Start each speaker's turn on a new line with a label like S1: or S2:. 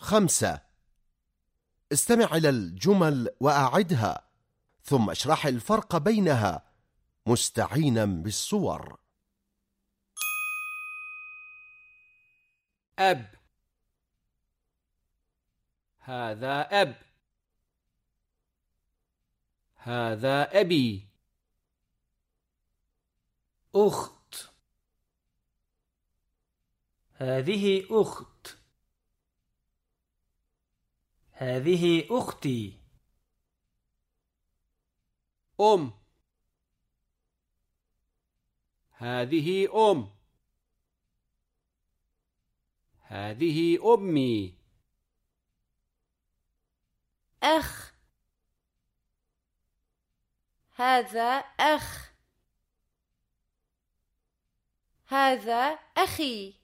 S1: خمسة. استمع إلى الجمل وأعدها ثم اشرح الفرق بينها مستعينا بالصور.
S2: أب. هذا أب. هذا أبي.
S3: أخت. هذه أخت. هذه أختي.
S2: أم. هذه أم. هذه أمي.
S4: أخ. هذا أخ. هذا أخي.